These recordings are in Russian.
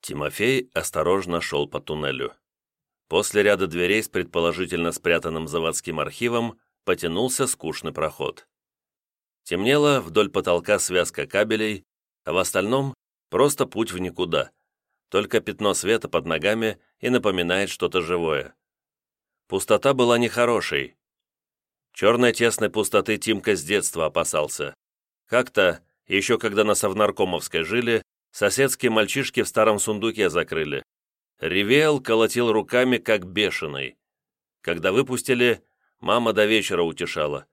Тимофей осторожно шел по туннелю. После ряда дверей с предположительно спрятанным заводским архивом потянулся скучный проход. Темнело вдоль потолка связка кабелей, а в остальном просто путь в никуда. Только пятно света под ногами и напоминает что-то живое. Пустота была нехорошей. Черной тесной пустоты Тимка с детства опасался. Как-то, еще когда на Совнаркомовской жили, соседские мальчишки в старом сундуке закрыли. Ревел, колотил руками, как бешеный. Когда выпустили, мама до вечера утешала.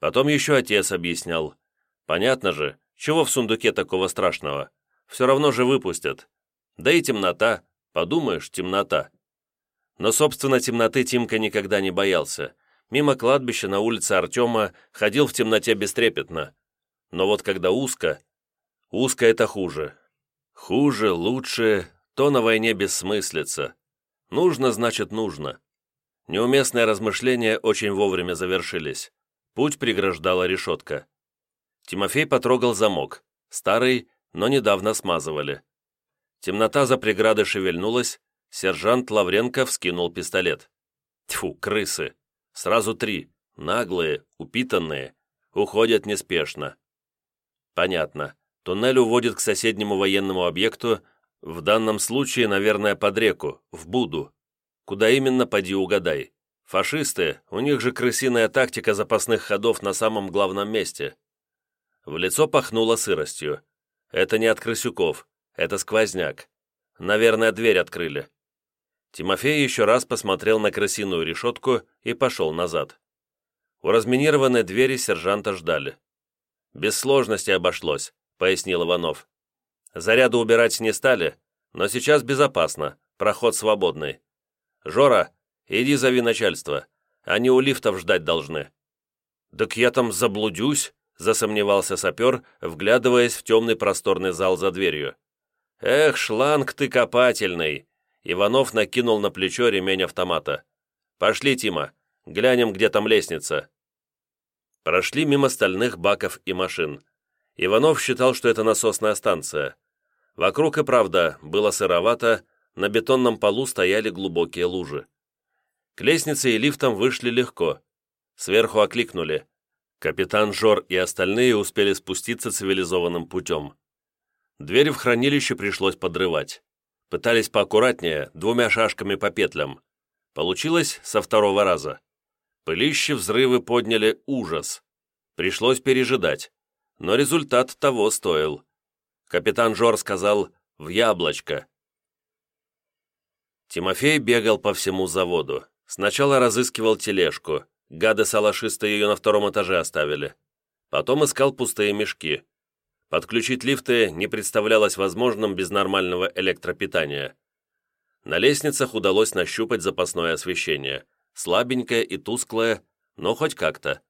Потом еще отец объяснял. Понятно же, чего в сундуке такого страшного? Все равно же выпустят. Да и темнота. Подумаешь, темнота. Но, собственно, темноты Тимка никогда не боялся. Мимо кладбища на улице Артема ходил в темноте бестрепетно. Но вот когда узко... Узко это хуже. Хуже, лучше, то на войне бессмыслица. Нужно, значит, нужно. Неуместные размышления очень вовремя завершились. Путь преграждала решетка. Тимофей потрогал замок. Старый, но недавно смазывали. Темнота за преградой шевельнулась, Сержант Лавренко вскинул пистолет. Тьфу, крысы. Сразу три. Наглые, упитанные. Уходят неспешно. Понятно. Туннель уводит к соседнему военному объекту, в данном случае, наверное, под реку, в Буду. Куда именно, поди угадай. Фашисты, у них же крысиная тактика запасных ходов на самом главном месте. В лицо пахнуло сыростью. Это не от крысюков, это сквозняк. Наверное, дверь открыли. Тимофей еще раз посмотрел на крысиную решетку и пошел назад. У разминированной двери сержанта ждали. «Без сложности обошлось», — пояснил Иванов. «Заряду убирать не стали, но сейчас безопасно, проход свободный. Жора, иди зови начальство, они у лифтов ждать должны». «Так я там заблудюсь», — засомневался сапер, вглядываясь в темный просторный зал за дверью. «Эх, шланг ты копательный!» Иванов накинул на плечо ремень автомата. «Пошли, Тима, глянем, где там лестница». Прошли мимо стальных баков и машин. Иванов считал, что это насосная станция. Вокруг и правда было сыровато, на бетонном полу стояли глубокие лужи. К лестнице и лифтам вышли легко. Сверху окликнули. Капитан Жор и остальные успели спуститься цивилизованным путем. Дверь в хранилище пришлось подрывать. Пытались поаккуратнее, двумя шашками по петлям. Получилось со второго раза. Пылище взрывы подняли ужас. Пришлось пережидать. Но результат того стоил. Капитан Жор сказал «в яблочко». Тимофей бегал по всему заводу. Сначала разыскивал тележку. Гады-салашисты ее на втором этаже оставили. Потом искал пустые мешки. Подключить лифты не представлялось возможным без нормального электропитания. На лестницах удалось нащупать запасное освещение. Слабенькое и тусклое, но хоть как-то.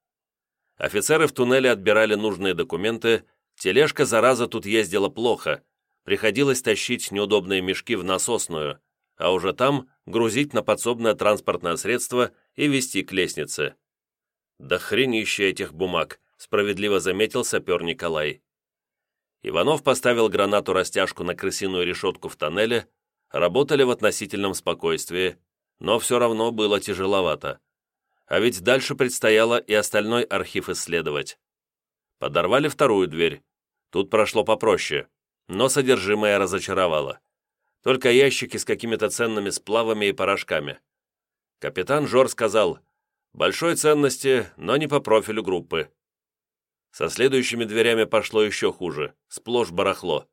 Офицеры в туннеле отбирали нужные документы, тележка, зараза, тут ездила плохо. Приходилось тащить неудобные мешки в насосную, а уже там грузить на подсобное транспортное средство и везти к лестнице. «Да хренище этих бумаг», справедливо заметил сапер Николай. Иванов поставил гранату-растяжку на крысиную решетку в тоннеле, работали в относительном спокойствии, но все равно было тяжеловато. А ведь дальше предстояло и остальной архив исследовать. Подорвали вторую дверь. Тут прошло попроще, но содержимое разочаровало. Только ящики с какими-то ценными сплавами и порошками. Капитан Жор сказал, «Большой ценности, но не по профилю группы. Со следующими дверями пошло еще хуже, сплошь барахло.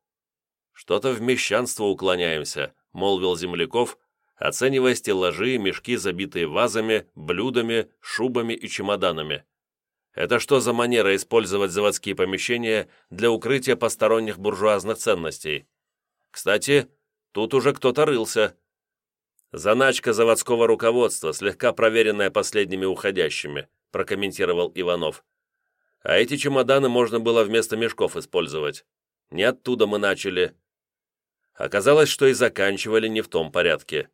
«Что-то в мещанство уклоняемся», — молвил земляков, оценивая стеллажи мешки, забитые вазами, блюдами, шубами и чемоданами. Это что за манера использовать заводские помещения для укрытия посторонних буржуазных ценностей? Кстати, тут уже кто-то рылся. «Заначка заводского руководства, слегка проверенная последними уходящими», прокомментировал Иванов. А эти чемоданы можно было вместо мешков использовать. Не оттуда мы начали. Оказалось, что и заканчивали не в том порядке.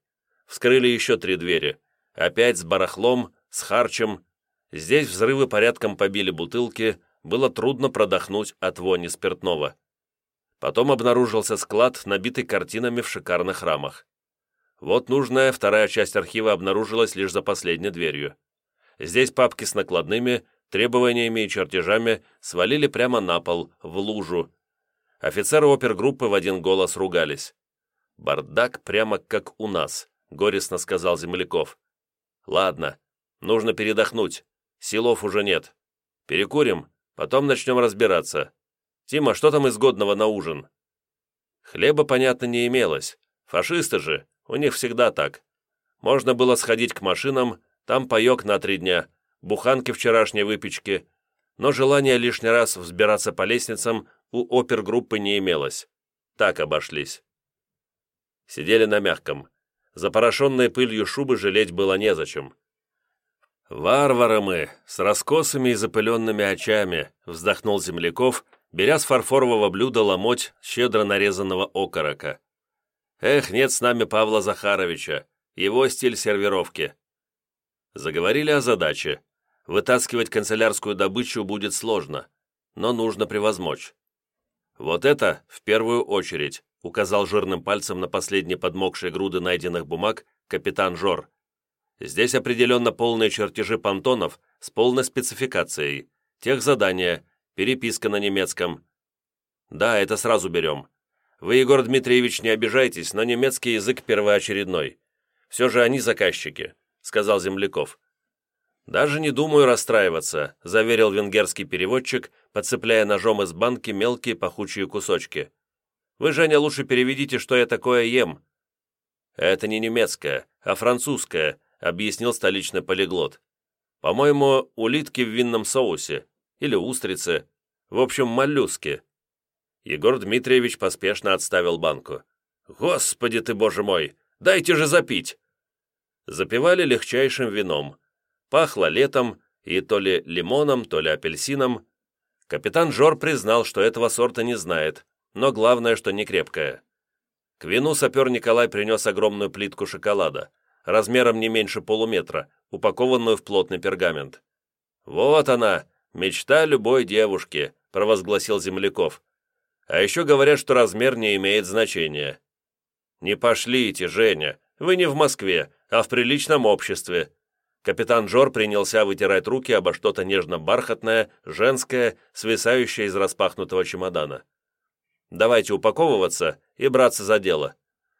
Вскрыли еще три двери. Опять с барахлом, с харчем. Здесь взрывы порядком побили бутылки, было трудно продохнуть от вони спиртного. Потом обнаружился склад, набитый картинами в шикарных рамах. Вот нужная вторая часть архива обнаружилась лишь за последней дверью. Здесь папки с накладными, требованиями и чертежами свалили прямо на пол, в лужу. Офицеры опергруппы в один голос ругались. «Бардак прямо как у нас», — горестно сказал Земляков. «Ладно, нужно передохнуть. Силов уже нет. Перекурим, потом начнем разбираться. Тима, что там изгодного на ужин?» Хлеба, понятно, не имелось. Фашисты же, у них всегда так. Можно было сходить к машинам, там паек на три дня, буханки вчерашней выпечки, но желания лишний раз взбираться по лестницам у опергруппы не имелось. Так обошлись. Сидели на мягком. Запорошенной пылью шубы жалеть было незачем. «Варвары мы, с раскосыми и запыленными очами», вздохнул Земляков, беря с фарфорового блюда ломоть щедро нарезанного окорока. «Эх, нет с нами Павла Захаровича, его стиль сервировки». Заговорили о задаче. Вытаскивать канцелярскую добычу будет сложно, но нужно превозмочь. «Вот это, в первую очередь», указал жирным пальцем на последние подмокшие груды найденных бумаг капитан Жор. «Здесь определенно полные чертежи понтонов с полной спецификацией, тех задания, переписка на немецком. Да, это сразу берем. Вы, Егор Дмитриевич, не обижайтесь, но немецкий язык первоочередной. Все же они заказчики», — сказал Земляков. «Даже не думаю расстраиваться», — заверил венгерский переводчик, подцепляя ножом из банки мелкие пахучие кусочки. «Вы, Женя, лучше переведите, что я такое ем». «Это не немецкое, а французское», — объяснил столичный полиглот. «По-моему, улитки в винном соусе. Или устрицы. В общем, моллюски». Егор Дмитриевич поспешно отставил банку. «Господи ты, боже мой! Дайте же запить!» Запивали легчайшим вином, Пахло летом и то ли лимоном, то ли апельсином. Капитан Жор признал, что этого сорта не знает, но главное, что не крепкое. К вину сапер Николай принес огромную плитку шоколада, размером не меньше полуметра, упакованную в плотный пергамент. «Вот она, мечта любой девушки», — провозгласил Земляков. «А еще говорят, что размер не имеет значения». «Не пошлите, Женя, вы не в Москве, а в приличном обществе», Капитан Джор принялся вытирать руки обо что-то нежно-бархатное, женское, свисающее из распахнутого чемодана. «Давайте упаковываться и браться за дело.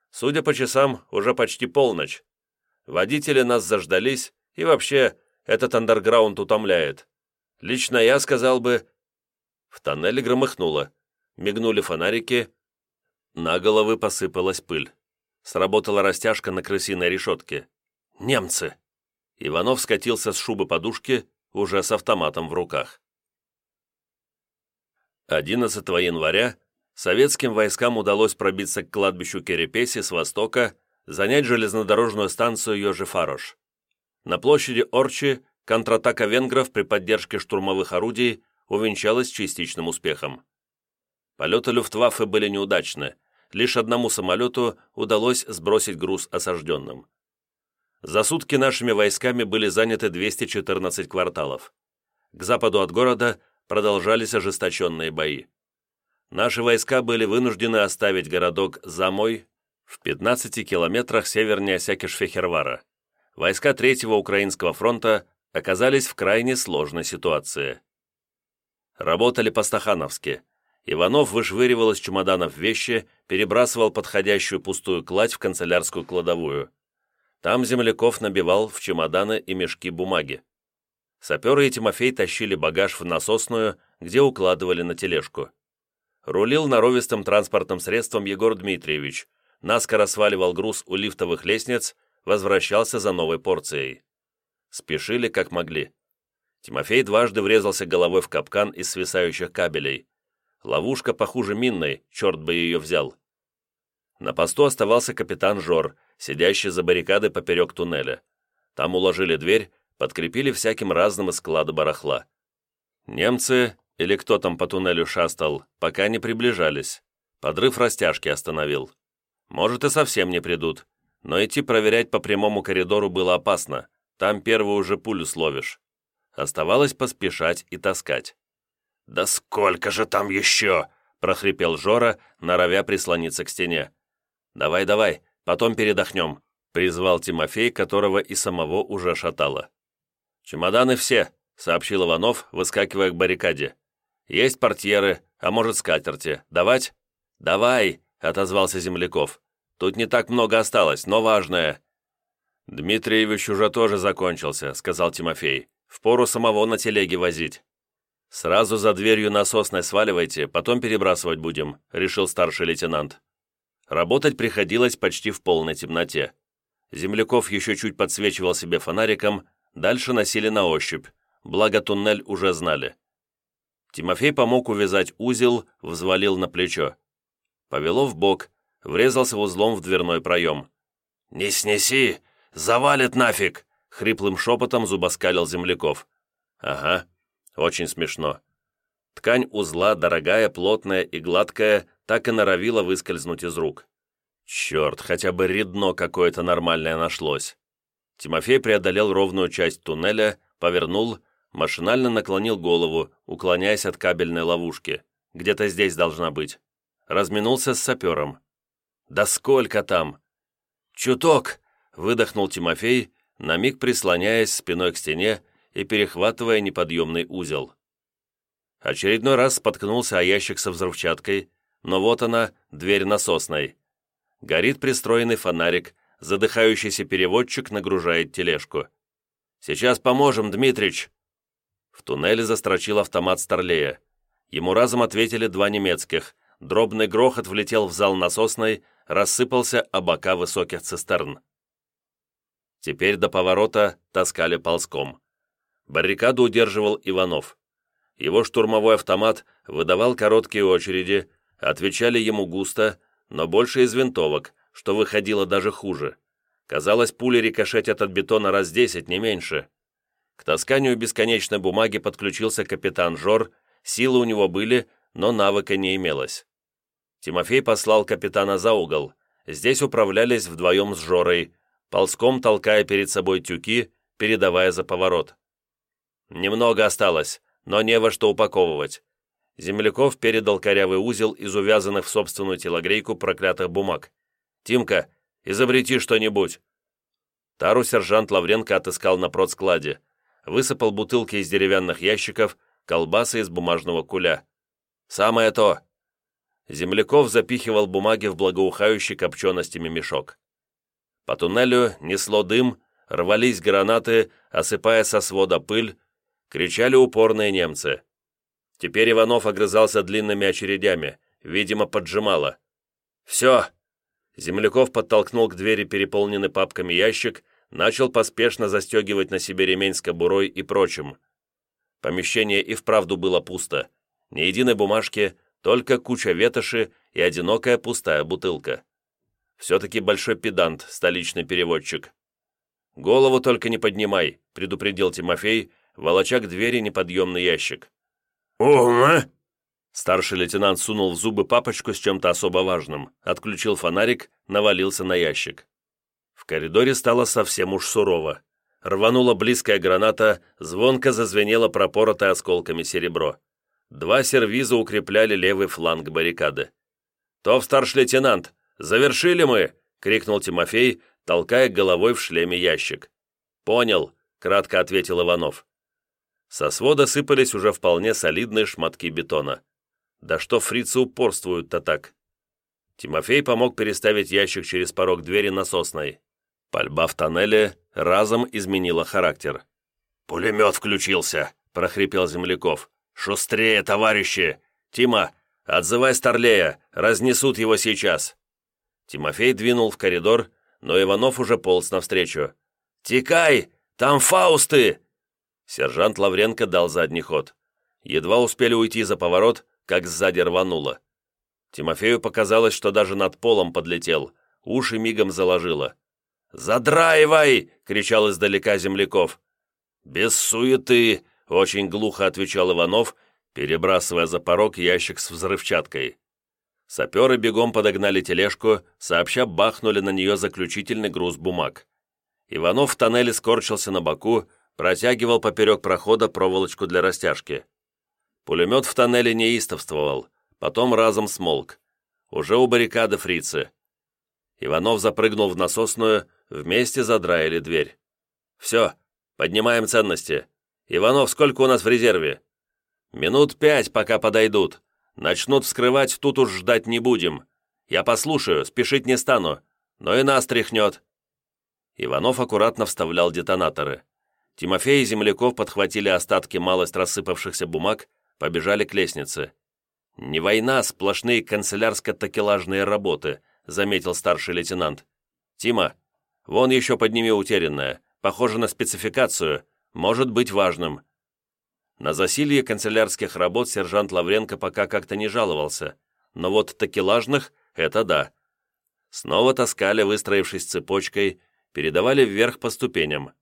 Судя по часам, уже почти полночь. Водители нас заждались, и вообще, этот андерграунд утомляет. Лично я сказал бы...» В тоннеле громыхнуло. Мигнули фонарики. На головы посыпалась пыль. Сработала растяжка на крысиной решетке. «Немцы!» Иванов скатился с шубы подушки, уже с автоматом в руках. 11 января советским войскам удалось пробиться к кладбищу Керепеси с востока, занять железнодорожную станцию Йожефарош. На площади Орчи контратака венгров при поддержке штурмовых орудий увенчалась частичным успехом. Полеты Люфтваффе были неудачны, лишь одному самолету удалось сбросить груз осажденным. За сутки нашими войсками были заняты 214 кварталов. К западу от города продолжались ожесточенные бои. Наши войска были вынуждены оставить городок Замой в 15 километрах севернее Осякиш-Фехервара. Войска Третьего Украинского фронта оказались в крайне сложной ситуации. Работали по-стахановски. Иванов вышвыривал из чемоданов вещи, перебрасывал подходящую пустую кладь в канцелярскую кладовую. Там земляков набивал в чемоданы и мешки бумаги. Саперы и Тимофей тащили багаж в насосную, где укладывали на тележку. Рулил норовистым транспортным средством Егор Дмитриевич, наскоро сваливал груз у лифтовых лестниц, возвращался за новой порцией. Спешили как могли. Тимофей дважды врезался головой в капкан из свисающих кабелей. Ловушка похуже минной, черт бы ее взял. На посту оставался капитан Жор, сидящий за баррикадой поперек туннеля. Там уложили дверь, подкрепили всяким разным из склада барахла. Немцы, или кто там по туннелю шастал, пока не приближались. Подрыв растяжки остановил. Может, и совсем не придут, но идти проверять по прямому коридору было опасно, там первую уже пулю словишь. Оставалось поспешать и таскать. «Да сколько же там еще?» прохрипел Жора, норовя прислониться к стене. «Давай, давай, потом передохнем», — призвал Тимофей, которого и самого уже шатало. «Чемоданы все», — сообщил Иванов, выскакивая к баррикаде. «Есть портьеры, а может, скатерти. Давать?» «Давай», — отозвался Земляков. «Тут не так много осталось, но важное». «Дмитриевич уже тоже закончился», — сказал Тимофей. «Впору самого на телеге возить». «Сразу за дверью насосной сваливайте, потом перебрасывать будем», — решил старший лейтенант. Работать приходилось почти в полной темноте. Земляков еще чуть подсвечивал себе фонариком, дальше носили на ощупь, благо туннель уже знали. Тимофей помог увязать узел, взвалил на плечо. Повело в бок, врезался узлом в дверной проем. «Не снеси! Завалит нафиг!» — хриплым шепотом зубоскалил земляков. «Ага, очень смешно. Ткань узла, дорогая, плотная и гладкая, так и норовила выскользнуть из рук. Черт, хотя бы редно какое-то нормальное нашлось. Тимофей преодолел ровную часть туннеля, повернул, машинально наклонил голову, уклоняясь от кабельной ловушки. Где-то здесь должна быть. Разминулся с сапером. «Да сколько там?» «Чуток!» — выдохнул Тимофей, на миг прислоняясь спиной к стене и перехватывая неподъемный узел. Очередной раз споткнулся о ящик со взрывчаткой, но вот она, дверь насосной. Горит пристроенный фонарик, задыхающийся переводчик нагружает тележку. «Сейчас поможем, Дмитрич!» В туннеле застрочил автомат Старлея. Ему разом ответили два немецких. Дробный грохот влетел в зал насосной, рассыпался о бока высоких цистерн. Теперь до поворота таскали ползком. Баррикаду удерживал Иванов. Его штурмовой автомат выдавал короткие очереди, отвечали ему густо, но больше из винтовок, что выходило даже хуже. Казалось, пули рикошетят от бетона раз десять, не меньше. К тасканию бесконечной бумаги подключился капитан Жор, силы у него были, но навыка не имелось. Тимофей послал капитана за угол. Здесь управлялись вдвоем с Жорой, ползком толкая перед собой тюки, передавая за поворот. Немного осталось, но не во что упаковывать. Земляков передал корявый узел из увязанных в собственную телогрейку проклятых бумаг. «Тимка, изобрети что-нибудь!» Тару сержант Лавренко отыскал на продскладе. Высыпал бутылки из деревянных ящиков, колбасы из бумажного куля. «Самое то!» Земляков запихивал бумаги в благоухающий копченостями мешок. По туннелю несло дым, рвались гранаты, осыпая со свода пыль, кричали упорные немцы. Теперь Иванов огрызался длинными очередями, видимо, поджимало. «Все!» Земляков подтолкнул к двери переполненный папками ящик, начал поспешно застегивать на себе ремень с кобурой и прочим. Помещение и вправду было пусто. Ни единой бумажки, только куча ветоши и одинокая пустая бутылка. Все-таки большой педант, столичный переводчик. «Голову только не поднимай», — предупредил Тимофей, волоча к двери неподъемный ящик. «Ума!» Старший лейтенант сунул в зубы папочку с чем-то особо важным, отключил фонарик, навалился на ящик. В коридоре стало совсем уж сурово. Рванула близкая граната, звонко зазвенело пропоротое осколками серебро. Два сервиза укрепляли левый фланг баррикады. «Тов, старший лейтенант, завершили мы!» — крикнул Тимофей, толкая головой в шлеме ящик. «Понял», — кратко ответил Иванов. Со свода сыпались уже вполне солидные шматки бетона. Да что фрицы упорствуют-то так? Тимофей помог переставить ящик через порог двери насосной. Пальба в тоннеле разом изменила характер. «Пулемет включился!» — прохрипел Земляков. «Шустрее, товарищи! Тима, отзывай Старлея, разнесут его сейчас!» Тимофей двинул в коридор, но Иванов уже полз навстречу. «Текай! Там фаусты!» Сержант Лавренко дал задний ход. Едва успели уйти за поворот, как сзади рвануло. Тимофею показалось, что даже над полом подлетел, уши мигом заложило. «Задраивай!» — кричал издалека земляков. «Без суеты!» — очень глухо отвечал Иванов, перебрасывая за порог ящик с взрывчаткой. Саперы бегом подогнали тележку, сообща бахнули на нее заключительный груз бумаг. Иванов в тоннеле скорчился на боку, протягивал поперек прохода проволочку для растяжки. Пулемет в тоннеле неистовствовал, потом разом смолк. Уже у баррикады фрицы. Иванов запрыгнул в насосную, вместе задраили дверь. «Все, поднимаем ценности. Иванов, сколько у нас в резерве?» «Минут пять, пока подойдут. Начнут вскрывать, тут уж ждать не будем. Я послушаю, спешить не стану, но и нас тряхнет». Иванов аккуратно вставлял детонаторы. Тимофей и Земляков подхватили остатки малость рассыпавшихся бумаг, побежали к лестнице. «Не война, сплошные канцелярско-такелажные работы», заметил старший лейтенант. «Тима, вон еще подними утерянное. Похоже на спецификацию. Может быть важным». На засилье канцелярских работ сержант Лавренко пока как-то не жаловался, но вот такелажных — это да. Снова таскали, выстроившись цепочкой, передавали вверх по ступеням.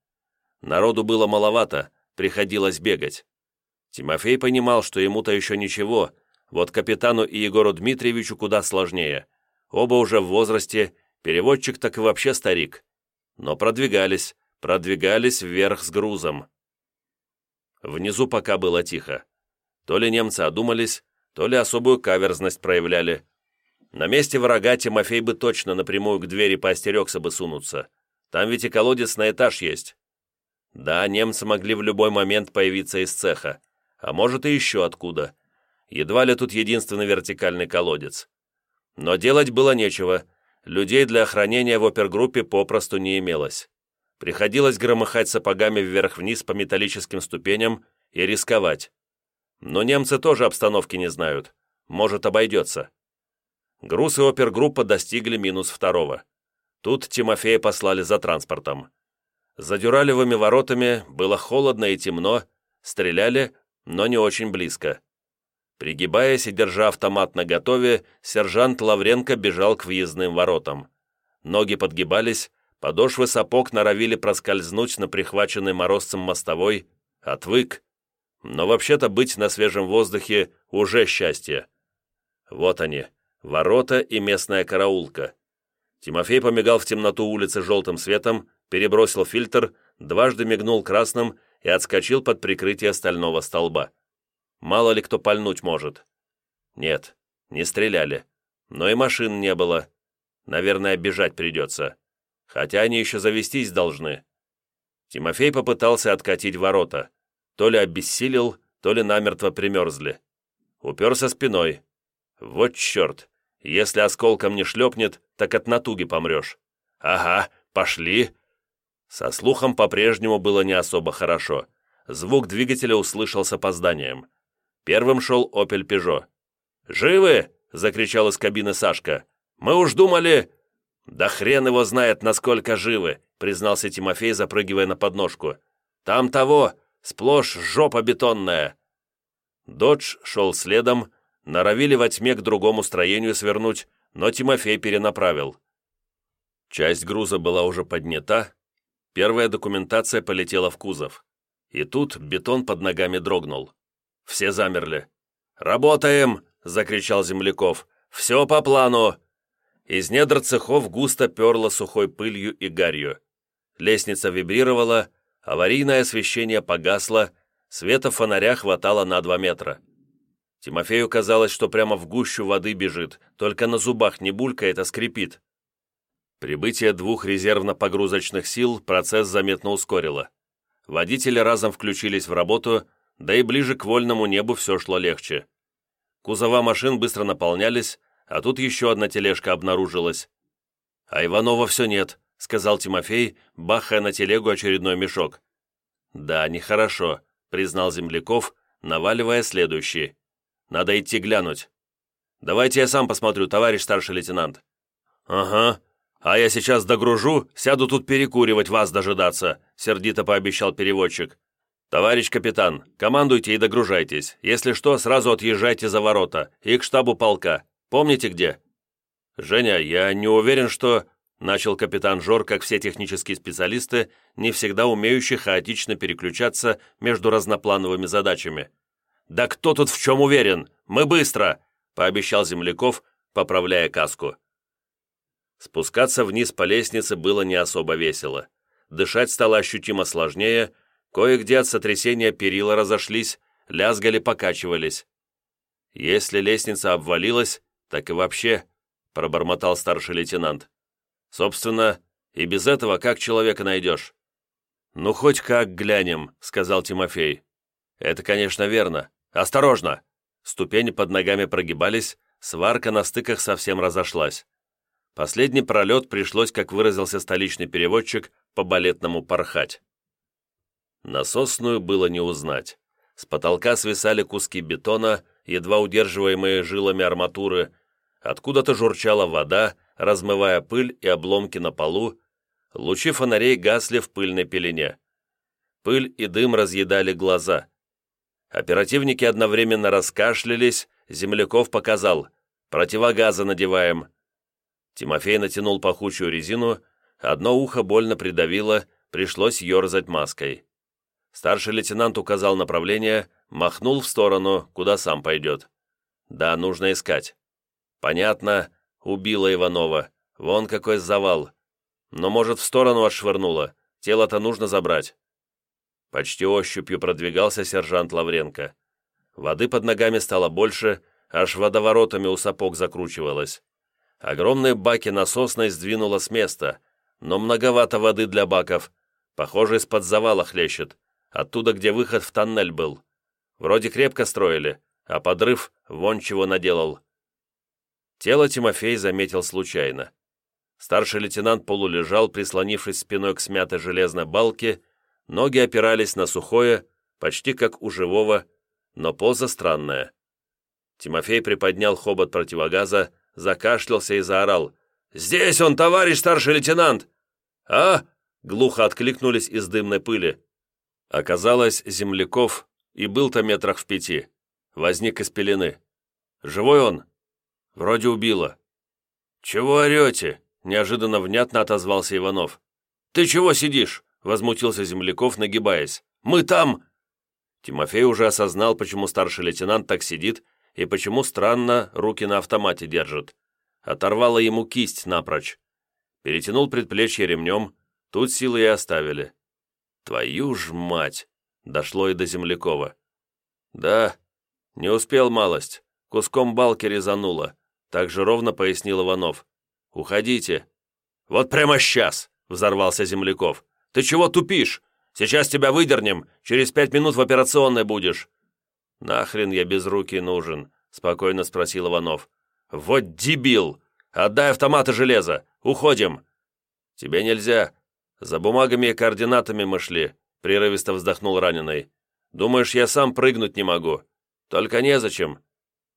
Народу было маловато, приходилось бегать. Тимофей понимал, что ему-то еще ничего, вот капитану и Егору Дмитриевичу куда сложнее. Оба уже в возрасте, переводчик так и вообще старик. Но продвигались, продвигались вверх с грузом. Внизу пока было тихо. То ли немцы одумались, то ли особую каверзность проявляли. На месте врага Тимофей бы точно напрямую к двери поостерегся бы сунуться. Там ведь и колодец на этаж есть. Да, немцы могли в любой момент появиться из цеха, а может и еще откуда. Едва ли тут единственный вертикальный колодец. Но делать было нечего, людей для охранения в опергруппе попросту не имелось. Приходилось громыхать сапогами вверх-вниз по металлическим ступеням и рисковать. Но немцы тоже обстановки не знают. Может, обойдется. Груз и опергруппа достигли минус второго. Тут Тимофея послали за транспортом. За дюралевыми воротами было холодно и темно, стреляли, но не очень близко. Пригибаясь и держа автомат наготове, сержант Лавренко бежал к въездным воротам. Ноги подгибались, подошвы сапог норовили проскользнуть на прихваченный морозцем мостовой, отвык. Но вообще-то быть на свежем воздухе уже счастье. Вот они, ворота и местная караулка. Тимофей помигал в темноту улицы желтым светом, перебросил фильтр, дважды мигнул красным и отскочил под прикрытие стального столба. Мало ли кто пальнуть может. Нет, не стреляли. Но и машин не было. Наверное, бежать придется. Хотя они еще завестись должны. Тимофей попытался откатить ворота. То ли обессилел, то ли намертво примерзли. Уперся спиной. Вот черт, если осколком не шлепнет, так от натуги помрешь. Ага, пошли. Со слухом по-прежнему было не особо хорошо. Звук двигателя услышал с опозданием. Первым шел «Опель Пежо». «Живы?» — закричал из кабины Сашка. «Мы уж думали...» «Да хрен его знает, насколько живы», — признался Тимофей, запрыгивая на подножку. «Там того, сплошь жопа бетонная». Додж шел следом, норовили во тьме к другому строению свернуть, но Тимофей перенаправил. Часть груза была уже поднята, первая документация полетела в кузов. И тут бетон под ногами дрогнул. Все замерли. «Работаем!» — закричал Земляков. «Все по плану!» Из недр цехов густо перло сухой пылью и гарью. Лестница вибрировала, аварийное освещение погасло, света фонаря хватало на два метра. Тимофею казалось, что прямо в гущу воды бежит, только на зубах не булькает, а скрипит. Прибытие двух резервно-погрузочных сил процесс заметно ускорило. Водители разом включились в работу, да и ближе к вольному небу все шло легче. Кузова машин быстро наполнялись, а тут еще одна тележка обнаружилась. «А Иванова все нет», — сказал Тимофей, бахая на телегу очередной мешок. «Да, нехорошо», — признал Земляков, наваливая следующий. Надо идти глянуть. Давайте я сам посмотрю, товарищ старший лейтенант». «Ага. А я сейчас догружу, сяду тут перекуривать, вас дожидаться», сердито пообещал переводчик. «Товарищ капитан, командуйте и догружайтесь. Если что, сразу отъезжайте за ворота и к штабу полка. Помните где?» «Женя, я не уверен, что...» Начал капитан Жор, как все технические специалисты, не всегда умеющие хаотично переключаться между разноплановыми задачами. «Да кто тут в чем уверен? Мы быстро!» — пообещал Земляков, поправляя каску. Спускаться вниз по лестнице было не особо весело. Дышать стало ощутимо сложнее, кое-где от сотрясения перила разошлись, лязгали, покачивались. Если лестница обвалилась, так и вообще, пробормотал старший лейтенант. Собственно, и без этого как человека найдешь? «Ну, хоть как глянем», — сказал Тимофей. «Это, конечно, верно. Осторожно!» Ступени под ногами прогибались, сварка на стыках совсем разошлась. Последний пролет пришлось, как выразился столичный переводчик, по-балетному порхать. Насосную было не узнать. С потолка свисали куски бетона, едва удерживаемые жилами арматуры, откуда-то журчала вода, размывая пыль и обломки на полу, лучи фонарей гасли в пыльной пелене. Пыль и дым разъедали глаза. Оперативники одновременно раскашлялись, Земляков показал «Противогазы надеваем». Тимофей натянул пахучую резину, одно ухо больно придавило, пришлось ерзать маской. Старший лейтенант указал направление, махнул в сторону, куда сам пойдет. Да, нужно искать. Понятно, убила Иванова. Вон какой завал. Но, может, в сторону отшвырнула. Тело-то нужно забрать. Почти ощупью продвигался сержант Лавренко. Воды под ногами стало больше, аж водоворотами у сапог закручивалось. Огромные баки насосной сдвинуло с места, но многовато воды для баков. Похоже, из-под завала хлещет, оттуда, где выход в тоннель был. Вроде крепко строили, а подрыв вон чего наделал. Тело Тимофей заметил случайно. Старший лейтенант полулежал, прислонившись спиной к смятой железной балке, ноги опирались на сухое, почти как у живого, но поза странная. Тимофей приподнял хобот противогаза, закашлялся и заорал. «Здесь он, товарищ старший лейтенант!» «А?» — глухо откликнулись из дымной пыли. Оказалось, земляков и был-то метрах в пяти. Возник из пелены. «Живой он?» «Вроде убило». «Чего орете?» Неожиданно внятно отозвался Иванов. «Ты чего сидишь?» — возмутился Земляков, нагибаясь. «Мы там...» Тимофей уже осознал, почему старший лейтенант так сидит и почему странно руки на автомате держит. Оторвало ему кисть напрочь. Перетянул предплечье ремнем, тут силы и оставили. «Твою ж мать!» — дошло и до Землякова. «Да, не успел малость, куском балки резануло», — так же ровно пояснил Иванов. «Уходите». «Вот прямо сейчас!» — взорвался Земляков. «Ты чего тупишь? Сейчас тебя выдернем, через пять минут в операционной будешь». «Нахрен я без руки нужен?» — спокойно спросил Иванов. «Вот дебил! Отдай автомат и железо! Уходим!» «Тебе нельзя. За бумагами и координатами мы шли», — прерывисто вздохнул раненый. «Думаешь, я сам прыгнуть не могу? Только незачем.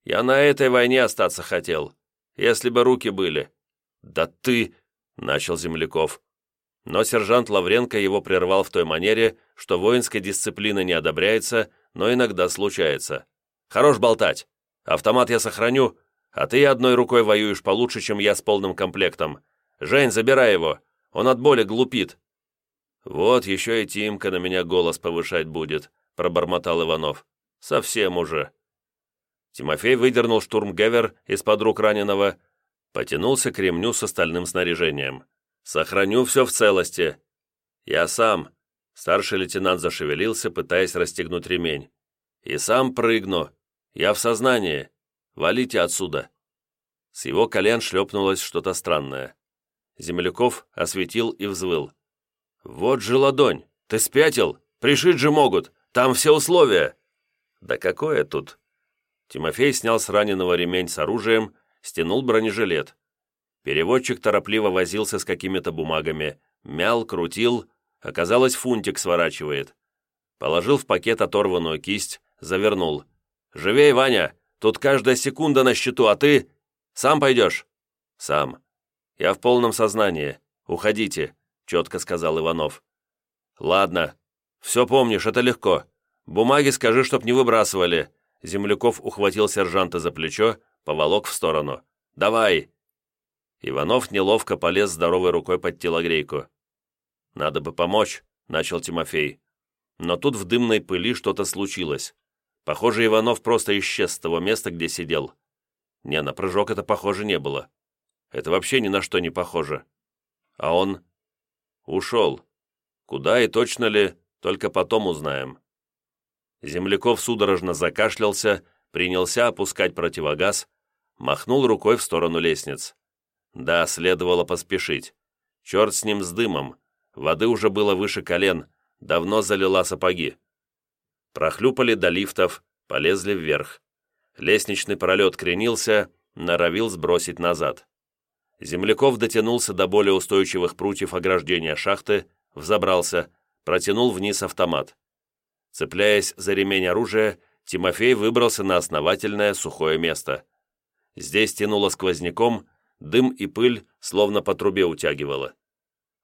Я на этой войне остаться хотел, если бы руки были. «Да ты...» — начал Земляков. Но сержант Лавренко его прервал в той манере, что воинской дисциплина не одобряется, но иногда случается. «Хорош болтать. Автомат я сохраню, а ты одной рукой воюешь получше, чем я с полным комплектом. Жень, забирай его. Он от боли глупит». «Вот еще и Тимка на меня голос повышать будет», — пробормотал Иванов. «Совсем уже». Тимофей выдернул штурмгевер из-под рук раненого, Потянулся к ремню с остальным снаряжением. «Сохраню все в целости». «Я сам». Старший лейтенант зашевелился, пытаясь расстегнуть ремень. «И сам прыгну. Я в сознании. Валите отсюда». С его колен шлепнулось что-то странное. Земляков осветил и взвыл. «Вот же ладонь! Ты спятил? Пришить же могут! Там все условия!» «Да какое тут?» Тимофей снял с раненого ремень с оружием, стянул бронежилет. Переводчик торопливо возился с какими-то бумагами, мял, крутил, оказалось, фунтик сворачивает. Положил в пакет оторванную кисть, завернул. «Живей, Ваня! Тут каждая секунда на счету, а ты... Сам пойдешь?» «Сам. Я в полном сознании. Уходите», — четко сказал Иванов. «Ладно. Все помнишь, это легко. Бумаги скажи, чтоб не выбрасывали». Земляков ухватил сержанта за плечо, поволок в сторону. «Давай!» Иванов неловко полез здоровой рукой под телогрейку. «Надо бы помочь», — начал Тимофей. Но тут в дымной пыли что-то случилось. Похоже, Иванов просто исчез с того места, где сидел. Не, на прыжок это похоже не было. Это вообще ни на что не похоже. А он ушел. Куда и точно ли, только потом узнаем. Земляков судорожно закашлялся, принялся опускать противогаз, махнул рукой в сторону лестниц. Да, следовало поспешить. Черт с ним с дымом. Воды уже было выше колен, давно залила сапоги. Прохлюпали до лифтов, полезли вверх. Лестничный пролет кренился, норовил сбросить назад. Земляков дотянулся до более устойчивых прутьев ограждения шахты, взобрался, протянул вниз автомат. Цепляясь за ремень оружия, Тимофей выбрался на основательное сухое место. Здесь тянуло сквозняком, дым и пыль словно по трубе утягивало.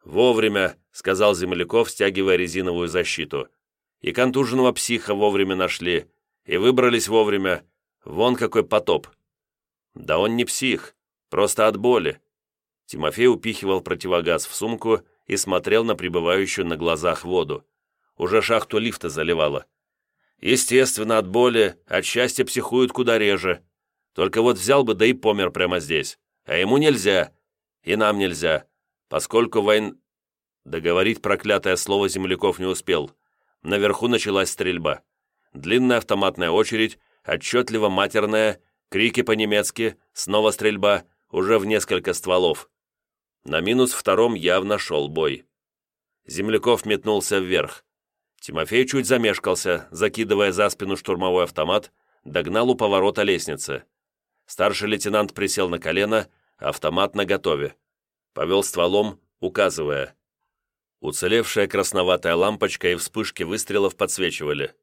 «Вовремя», — сказал Земляков, стягивая резиновую защиту. «И контуженного психа вовремя нашли, и выбрались вовремя. Вон какой потоп». «Да он не псих, просто от боли». Тимофей упихивал противогаз в сумку и смотрел на прибывающую на глазах воду. Уже шахту лифта заливало. Естественно, от боли, от счастья психуют куда реже. Только вот взял бы, да и помер прямо здесь. А ему нельзя. И нам нельзя. Поскольку войн... Договорить проклятое слово земляков не успел. Наверху началась стрельба. Длинная автоматная очередь, отчетливо матерная, крики по-немецки, снова стрельба, уже в несколько стволов. На минус втором явно шел бой. Земляков метнулся вверх. Тимофей чуть замешкался, закидывая за спину штурмовой автомат, догнал у поворота лестницы. Старший лейтенант присел на колено, автомат наготове. Повел стволом, указывая. Уцелевшая красноватая лампочка и вспышки выстрелов подсвечивали.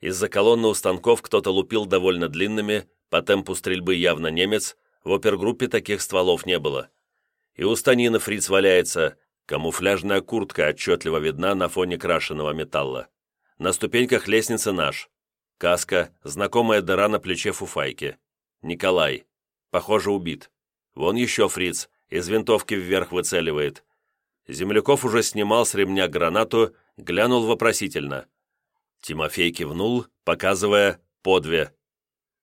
Из-за колонны у станков кто-то лупил довольно длинными, по темпу стрельбы явно немец, в опергруппе таких стволов не было. И у станины фриц валяется, камуфляжная куртка отчетливо видна на фоне крашеного металла. На ступеньках лестницы наш. Каска, знакомая дыра на плече фуфайки. Николай. Похоже, убит. Вон еще фриц, из винтовки вверх выцеливает. Земляков уже снимал с ремня гранату, глянул вопросительно. Тимофей кивнул, показывая «по две».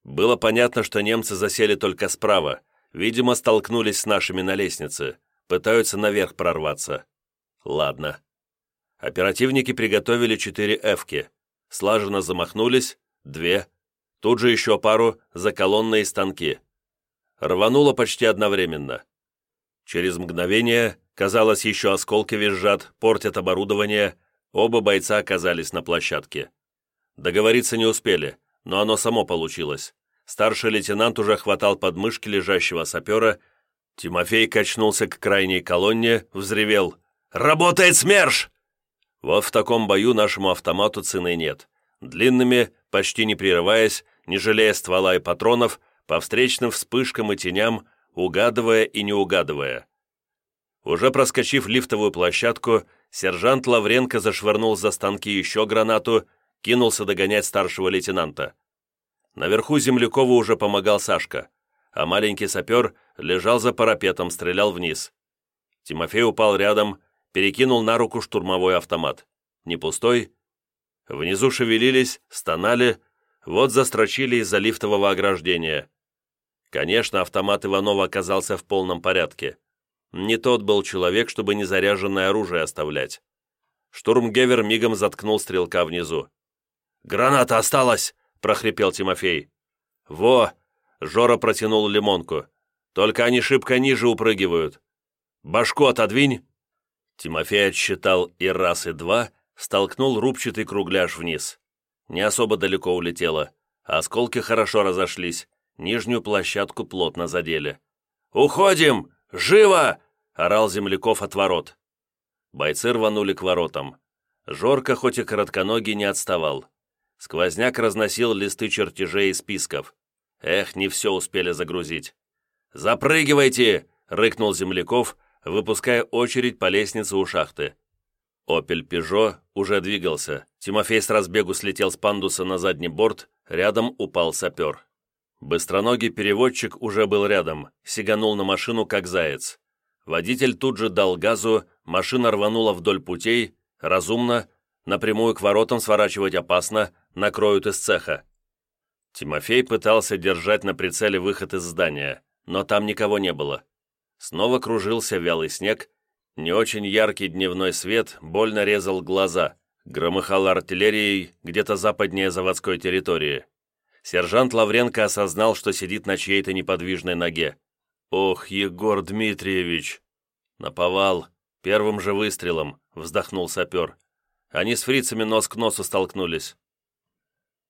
Было понятно, что немцы засели только справа, видимо, столкнулись с нашими на лестнице, пытаются наверх прорваться. Ладно. Оперативники приготовили четыре «Эвки», слаженно замахнулись, две, тут же еще пару за колонны и станки. Рвануло почти одновременно. Через мгновение, казалось, еще осколки визжат, портят оборудование, оба бойца оказались на площадке. Договориться не успели, но оно само получилось. Старший лейтенант уже хватал подмышки лежащего сапера, Тимофей качнулся к крайней колонне, взревел «Работает СМЕРШ!» Вот в таком бою нашему автомату цены нет. Длинными, почти не прерываясь, не жалея ствола и патронов, по встречным вспышкам и теням, угадывая и не угадывая. Уже проскочив лифтовую площадку, сержант Лавренко зашвырнул за станки еще гранату, кинулся догонять старшего лейтенанта. Наверху Землякову уже помогал Сашка, а маленький сапер лежал за парапетом, стрелял вниз. Тимофей упал рядом, перекинул на руку штурмовой автомат. Не пустой. Внизу шевелились, стонали, вот застрочили из-за лифтового ограждения. Конечно, автомат Иванова оказался в полном порядке. Не тот был человек, чтобы незаряженное оружие оставлять. Штурмгевер мигом заткнул стрелка внизу. «Граната осталась!» — прохрипел Тимофей. «Во!» — Жора протянул лимонку. «Только они шибко ниже упрыгивают. Башку отодвинь!» Тимофей отсчитал и раз, и два, столкнул рубчатый кругляш вниз. Не особо далеко улетело. Осколки хорошо разошлись, нижнюю площадку плотно задели. «Уходим! Живо!» — орал земляков от ворот. Бойцы рванули к воротам. Жорко, хоть и коротконогий, не отставал. Сквозняк разносил листы чертежей и списков. Эх, не все успели загрузить. «Запрыгивайте!» — рыкнул земляков, выпуская очередь по лестнице у шахты. «Опель Пежо» уже двигался. Тимофей с разбегу слетел с пандуса на задний борт, рядом упал сапер. Быстроногий переводчик уже был рядом, сиганул на машину, как заяц. Водитель тут же дал газу, машина рванула вдоль путей, разумно, напрямую к воротам сворачивать опасно, накроют из цеха. Тимофей пытался держать на прицеле выход из здания, но там никого не было. Снова кружился вялый снег, не очень яркий дневной свет больно резал глаза, громыхал артиллерией где-то западнее заводской территории. сержант Лавренко осознал, что сидит на чьей-то неподвижной ноге. «Ох, Егор Дмитриевич!» «Наповал. Первым же выстрелом», — вздохнул сапер. Они с фрицами нос к носу столкнулись.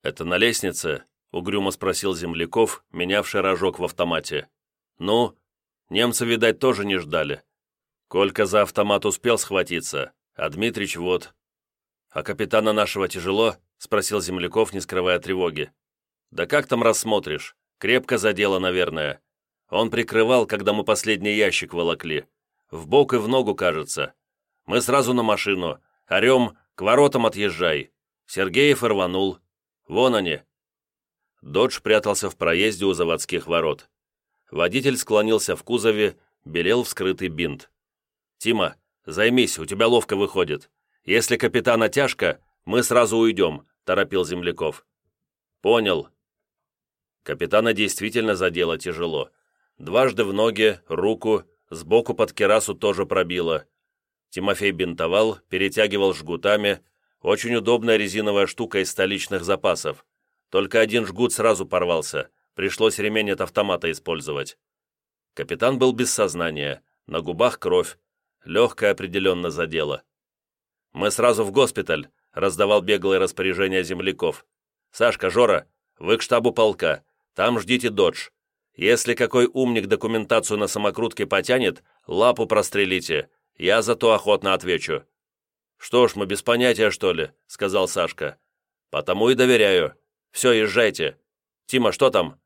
«Это на лестнице?» — угрюмо спросил земляков, менявший рожок в автомате. «Ну, немцы, видать, тоже не ждали. Колька за автомат успел схватиться, а Дмитрич вот...» «А капитана нашего тяжело?» — спросил земляков, не скрывая тревоги. «Да как там рассмотришь? Крепко задело, наверное. Он прикрывал, когда мы последний ящик волокли. В бок и в ногу, кажется. Мы сразу на машину. Орем, к воротам отъезжай. Сергеев рванул. Вон они». Додж прятался в проезде у заводских ворот. Водитель склонился в кузове, белел вскрытый бинт. «Тима, займись, у тебя ловко выходит. Если капитана тяжко, мы сразу уйдем», — торопил земляков. «Понял». Капитана действительно задело тяжело. Дважды в ноги, руку, сбоку под керасу тоже пробило. Тимофей бинтовал, перетягивал жгутами. Очень удобная резиновая штука из столичных запасов. Только один жгут сразу порвался. Пришлось ремень от автомата использовать. Капитан был без сознания. На губах кровь. Легкое определенно задело. «Мы сразу в госпиталь», — раздавал беглое распоряжение земляков. «Сашка, Жора, вы к штабу полка. Там ждите додж. Если какой умник документацию на самокрутке потянет, лапу прострелите. Я зато охотно отвечу». «Что ж, мы без понятия, что ли?» — сказал Сашка. «Потому и доверяю. Все, езжайте. Тима, что там?»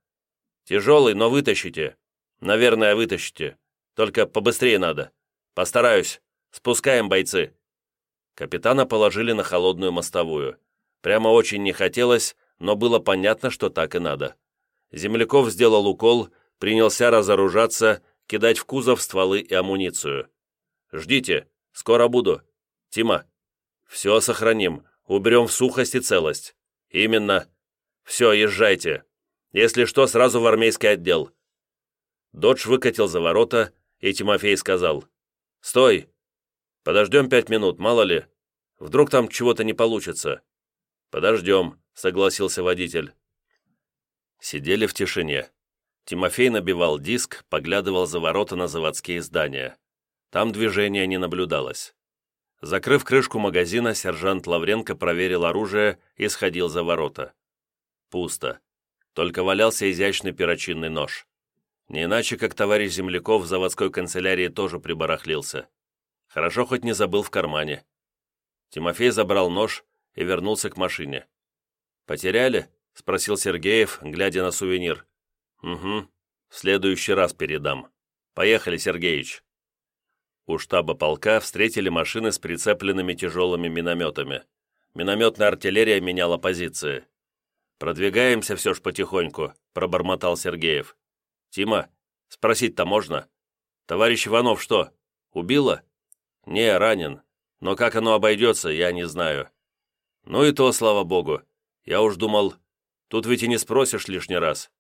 «Тяжелый, но вытащите. Наверное, вытащите. Только побыстрее надо. Постараюсь. Спускаем, бойцы». Капитана положили на холодную мостовую. Прямо очень не хотелось, но было понятно, что так и надо. Земляков сделал укол, принялся разоружаться, кидать в кузов стволы и амуницию. «Ждите, скоро буду. Тима, все сохраним, уберем в сухость и целость. Именно. Все, езжайте. Если что, сразу в армейский отдел». Додж выкатил за ворота, и Тимофей сказал, «Стой! Подождем пять минут, мало ли. Вдруг там чего-то не получится». «Подождем», — согласился водитель. Сидели в тишине. Тимофей набивал диск, поглядывал за ворота на заводские здания. Там движения не наблюдалось. Закрыв крышку магазина, сержант Лавренко проверил оружие и сходил за ворота. Пусто. Только валялся изящный перочинный нож. Не иначе, как товарищ Земляков в заводской канцелярии тоже прибарахлился. Хорошо хоть не забыл в кармане. Тимофей забрал нож и вернулся к машине. «Потеряли?» — спросил Сергеев, глядя на сувенир. «Угу. В следующий раз передам. Поехали, Сергеич». У штаба полка встретили машины с прицепленными тяжелыми минометами. Минометная артиллерия меняла позиции. «Продвигаемся все ж потихоньку», — пробормотал Сергеев. «Тима, спросить-то можно? Товарищ Иванов что, убило?» «Не, ранен. Но как оно обойдется, я не знаю». «Ну и то, слава богу. Я уж думал, Тут ведь и не спросишь лишний раз».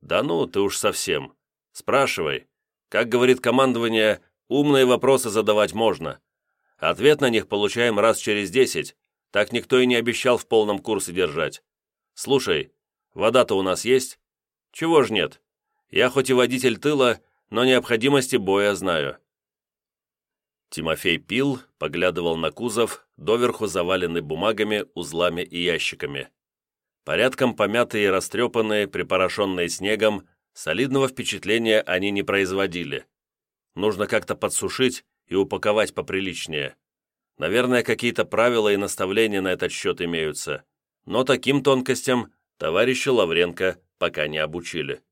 «Да ну, ты уж совсем. Спрашивай. Как говорит командование, умные вопросы задавать можно. Ответ на них получаем раз через десять. Так никто и не обещал в полном курсе держать. Слушай, вода-то у нас есть? Чего ж нет? Я хоть и водитель тыла, но необходимости боя знаю». Тимофей пил, поглядывал на кузов, доверху заваленный бумагами, узлами и ящиками. Порядком помятые и растрепанные, припорошенные снегом, солидного впечатления они не производили. Нужно как-то подсушить и упаковать поприличнее. Наверное, какие-то правила и наставления на этот счет имеются, но таким тонкостям товарища Лавренко пока не обучили.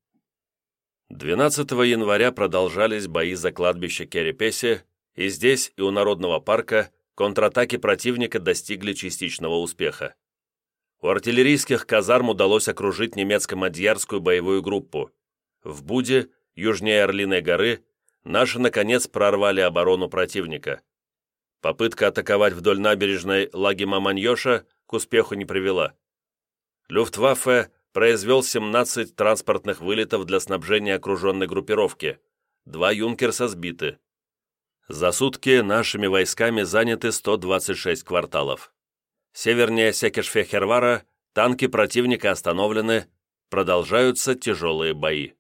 12 января продолжались бои за кладбище Керепеси, и здесь, и у Народного парка контратаки противника достигли частичного успеха. У артиллерийских казарм удалось окружить немецко-мадьярскую боевую группу. В Буде, южнее Орлиной горы, наши, наконец, прорвали оборону противника. Попытка атаковать вдоль набережной Лаги-Маманьоша к успеху не привела. Люфтваффе произвел 17 транспортных вылетов для снабжения окруженной группировки. Два «Юнкерса» сбиты. За сутки нашими войсками заняты 126 кварталов. Севернее Секешфехервара Танки противника остановлены, продолжаются тяжелые бои.